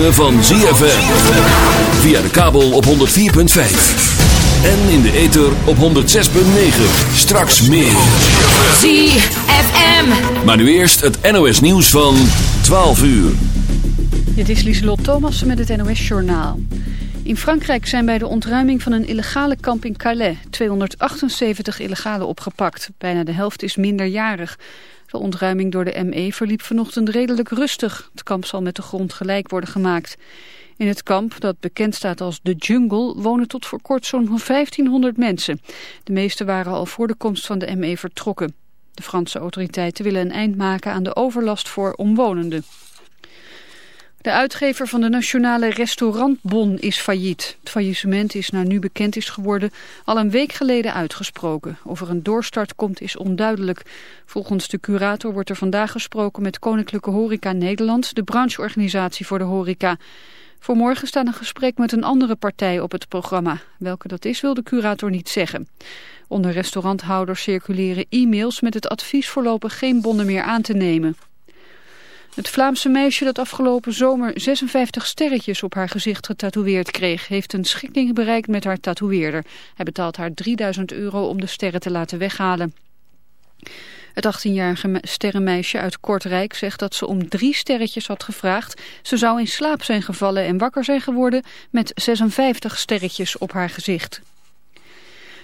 ritme van ZFM. Via de kabel op 104.5. En in de ether op 106.9. Straks meer. ZFM. Maar nu eerst het NOS nieuws van 12 uur. Dit is Lieselot Thomassen met het NOS-journaal. In Frankrijk zijn bij de ontruiming van een illegale kamp in Calais 278 illegalen opgepakt. Bijna de helft is minderjarig. De ontruiming door de ME verliep vanochtend redelijk rustig. Het kamp zal met de grond gelijk worden gemaakt. In het kamp, dat bekend staat als de Jungle, wonen tot voor kort zo'n 1500 mensen. De meeste waren al voor de komst van de ME vertrokken. De Franse autoriteiten willen een eind maken aan de overlast voor omwonenden. De uitgever van de Nationale Restaurantbon is failliet. Het faillissement is naar nu bekend is geworden al een week geleden uitgesproken. Of er een doorstart komt is onduidelijk. Volgens de curator wordt er vandaag gesproken met Koninklijke Horeca Nederland, de brancheorganisatie voor de horeca. Voor morgen staat een gesprek met een andere partij op het programma. Welke dat is wil de curator niet zeggen. Onder restauranthouders circuleren e-mails met het advies voorlopig geen bonnen meer aan te nemen. Het Vlaamse meisje dat afgelopen zomer 56 sterretjes op haar gezicht getatoeëerd kreeg, heeft een schikking bereikt met haar tatoeëerder. Hij betaalt haar 3000 euro om de sterren te laten weghalen. Het 18-jarige sterrenmeisje uit Kortrijk zegt dat ze om drie sterretjes had gevraagd. Ze zou in slaap zijn gevallen en wakker zijn geworden met 56 sterretjes op haar gezicht.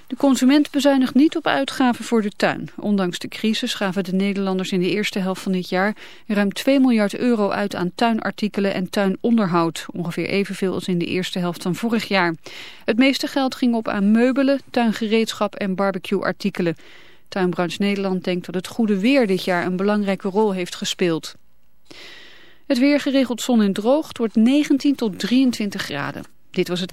De consument bezuinigt niet op uitgaven voor de tuin. Ondanks de crisis gaven de Nederlanders in de eerste helft van dit jaar ruim 2 miljard euro uit aan tuinartikelen en tuinonderhoud. Ongeveer evenveel als in de eerste helft van vorig jaar. Het meeste geld ging op aan meubelen, tuingereedschap en barbecueartikelen. Tuinbranche Nederland denkt dat het goede weer dit jaar een belangrijke rol heeft gespeeld. Het weer geregeld zon en droog wordt 19 tot 23 graden. Dit was het.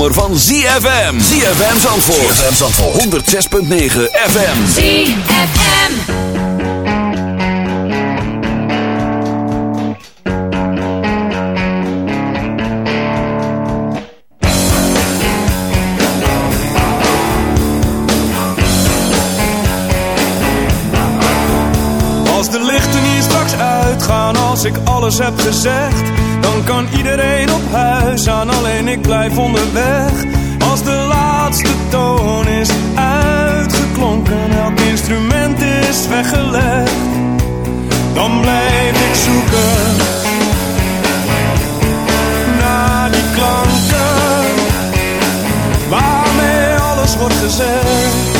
zomer van ZFM. ZFM Zandvoort. ZFM Zandvoort. 106.9 FM. ZFM. Als de lichten hier straks uitgaan, als ik alles heb gezegd, dan kan iedereen ik blijf onderweg. Als de laatste toon is uitgeklonken, elk instrument is weggelegd, dan blijf ik zoeken. Naar die klanken, waarmee alles wordt gezegd.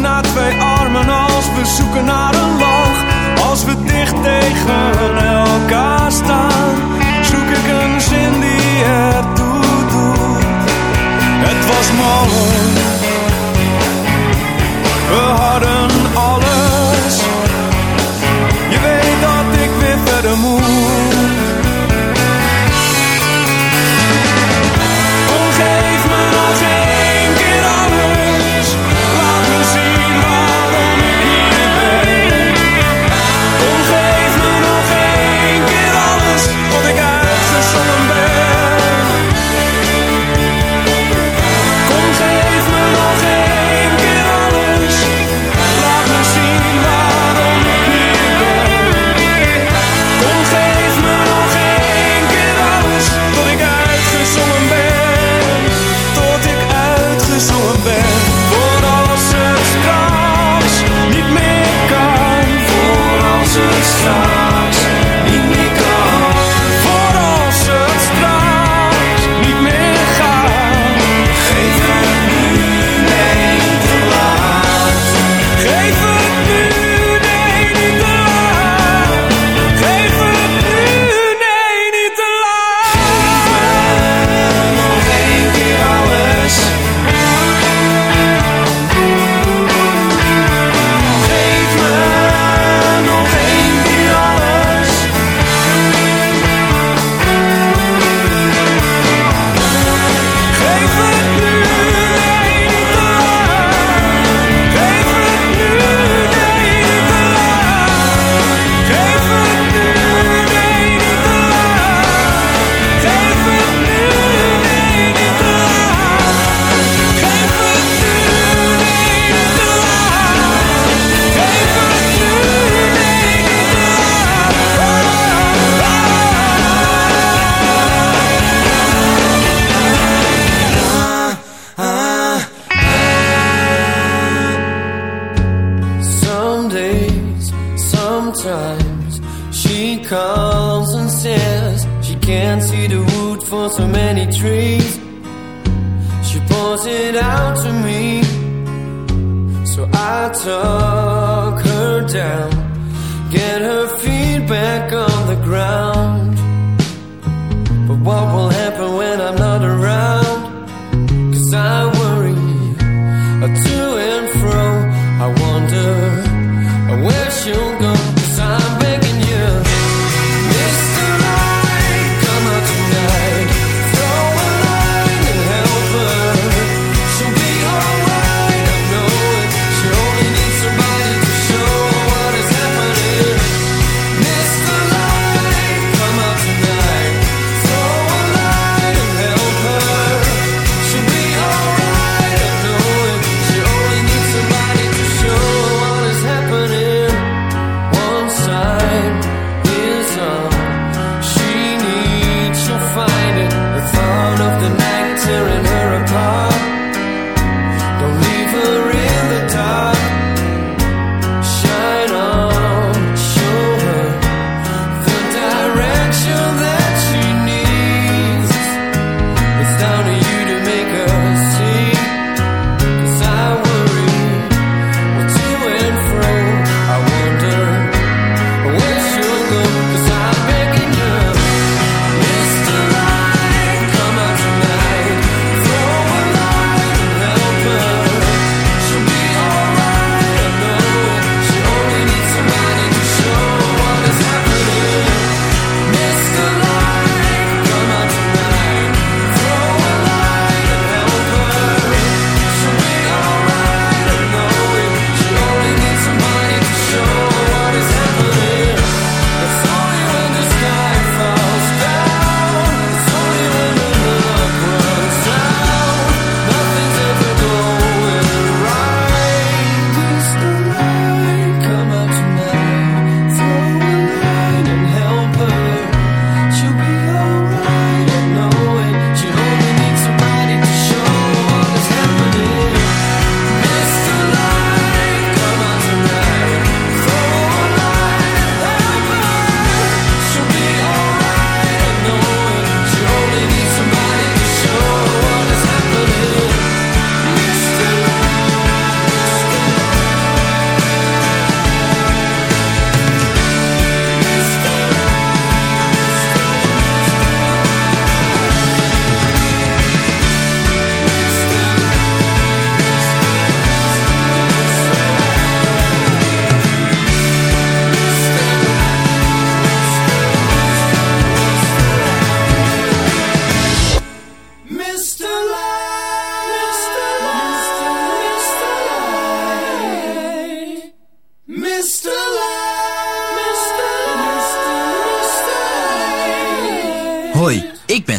Na twee armen als we zoeken naar een lach. Als we dicht tegen elkaar staan, zoek ik een zin die het doet. doet. Het was mooi, we hadden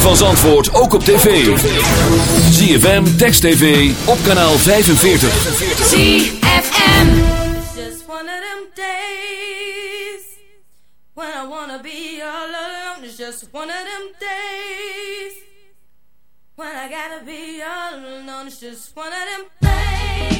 van Zandvoort ook op tv. ZFM, Text TV, op kanaal 45. ZFM Just one of them days When I wanna be all alone It's just one of them days When I gotta be all alone It's just one of them days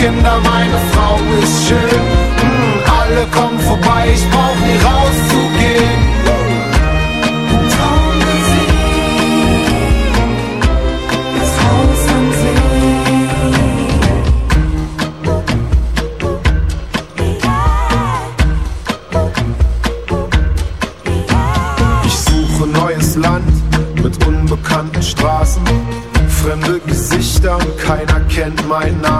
Ich hab 20 Kinder, meine Frau ist schön. Hm, alle kommen vorbei, ich brauch nie rauszugehen. Ich suche neues Land mit unbekannten Straßen. Fremde Gesichter keiner kennt meinen Namen.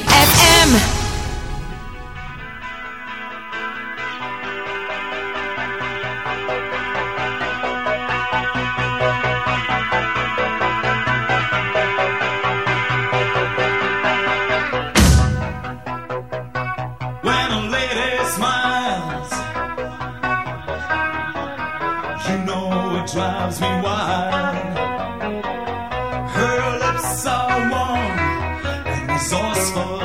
Drives me wild. Her lips are warm and resourceful.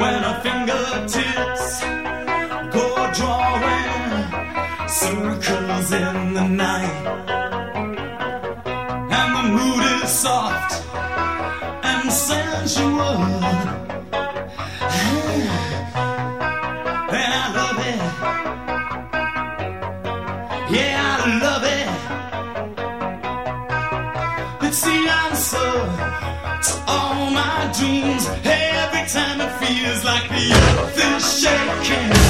When her fingertips go drawing circles in the night, dreams. Every time it feels like the earth is shaking.